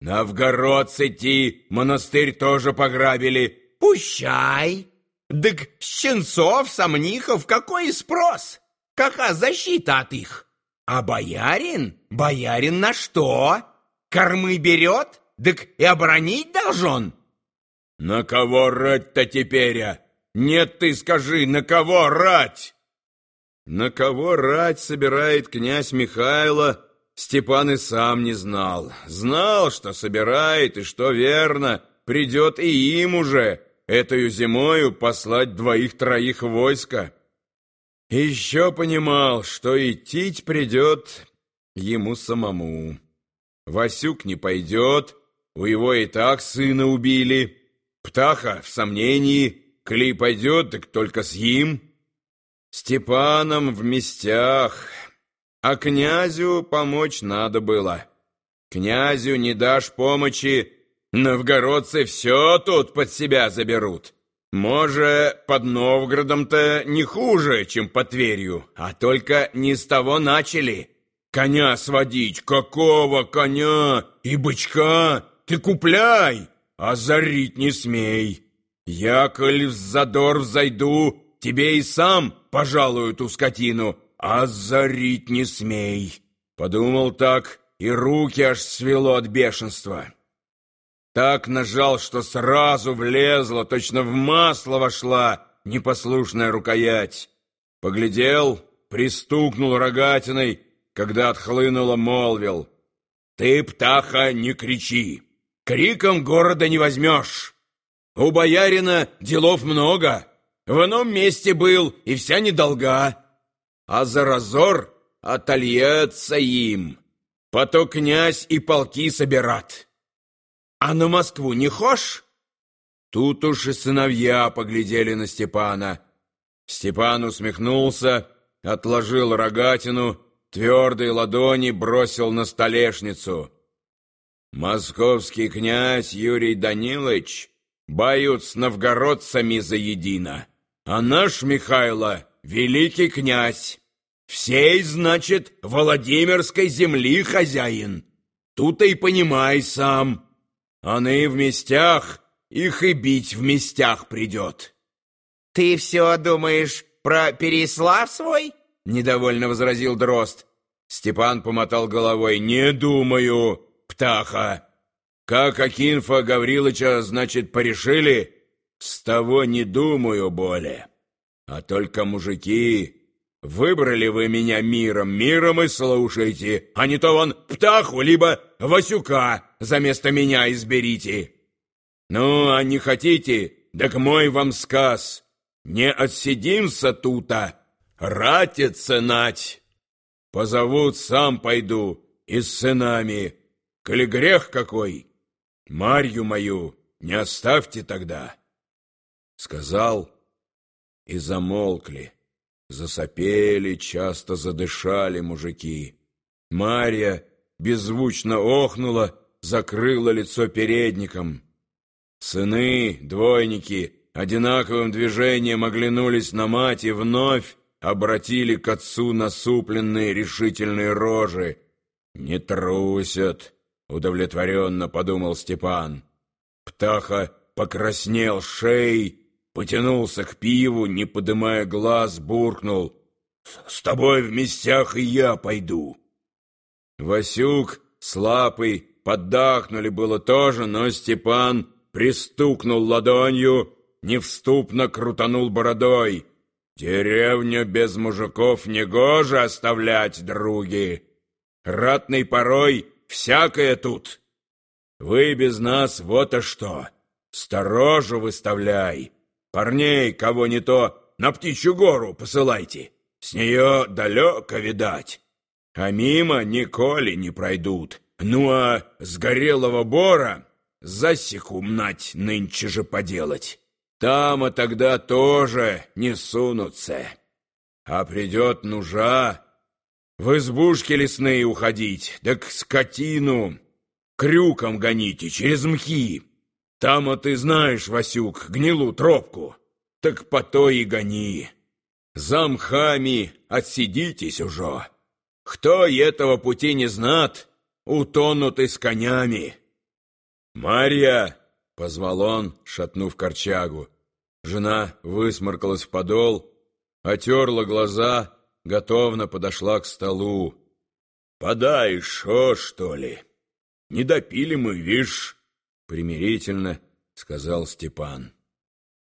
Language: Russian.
Новгородцы ти монастырь тоже пограбили. Пущай. Дык щенцов, сомнихов, какой спрос? Какая защита от их? А боярин? Боярин на что? Кормы берет? Дык и оборонить должен? На кого рать-то теперь? а? Нет, ты скажи, на кого рать? На кого рать собирает князь Михайло, Степан и сам не знал. Знал, что собирает, и что верно, придет и им уже, этою зимою, послать двоих-троих войска. Еще понимал, что идти придет ему самому. Васюк не пойдет, у его и так сына убили. Птаха в сомнении, коли пойдет, так только с ним. Степаном в местях, а князю помочь надо было. Князю не дашь помощи, новгородцы все тут под себя заберут. Может, под Новгородом-то не хуже, чем под Тверью, а только не с того начали. Коня сводить, какого коня и бычка ты купляй, а зарить не смей. Я, коль в задор взойду, тебе и сам пожалую ту скотину, а зарить не смей. Подумал так, и руки аж свело от бешенства. Так нажал, что сразу влезла, точно в масло вошла непослушная рукоять. Поглядел, пристукнул рогатиной, когда отхлынуло, молвил. «Ты, птаха, не кричи! Криком города не возьмешь! У боярина делов много, в ином месте был и вся недолга, а за разор отольется им, пото князь и полки собират». «А на Москву не хошь?» Тут уж и сыновья поглядели на Степана. Степан усмехнулся, отложил рогатину, твердой ладони бросил на столешницу. «Московский князь Юрий Данилович бают с новгородцами заедино, а наш Михайло — великий князь, всей, значит, Владимирской земли хозяин. Тут и понимай сам». Они в местях, их и бить в местях придет. Ты все думаешь про Переслав свой? Недовольно возразил Дрозд. Степан помотал головой. Не думаю, птаха. Как Акинфа Гаврилыча, значит, порешили? С того не думаю более. А только мужики... Выбрали вы меня миром, миром и слушайте, а не то вон птаху, либо Васюка за место меня изберите. Ну, а не хотите, так мой вам сказ. Не отсидимся тута, ратиться нать. Позовут, сам пойду, и с сынами. Коли грех какой, Марью мою не оставьте тогда. Сказал, и замолкли. Засопели, часто задышали мужики. Марья беззвучно охнула, закрыла лицо передником. Сыны, двойники, одинаковым движением оглянулись на мать и вновь обратили к отцу насупленные решительные рожи. «Не трусят», — удовлетворенно подумал Степан. Птаха покраснел шеей, потянулся к пиву, не подымая глаз, буркнул. «С тобой в местях и я пойду». Васюк с лапой поддахнули было тоже, но Степан пристукнул ладонью, невступно крутанул бородой. «Деревню без мужиков негоже оставлять, други! Ратный порой всякое тут! Вы без нас вот а что! Сторожу выставляй!» Парней, кого не то, на птичью гору посылайте. С нее далеко видать. А мимо николи не пройдут. Ну а с горелого бора засеку мнать нынче же поделать. Там, а тогда тоже не сунутся. А придет нужа, в избушки лесные уходить, да к скотину крюком гоните через мхи. Там, а ты знаешь, Васюк, гнилу тропку. Так по то и гони. За мхами отсидитесь уже. Кто этого пути не знат, утонут и с конями. «Марья!» — позвал он, шатнув корчагу. Жена высморкалась в подол, отерла глаза, готовно подошла к столу. «Подай шо, что ли? Не допили мы, вишь?» — примирительно сказал Степан.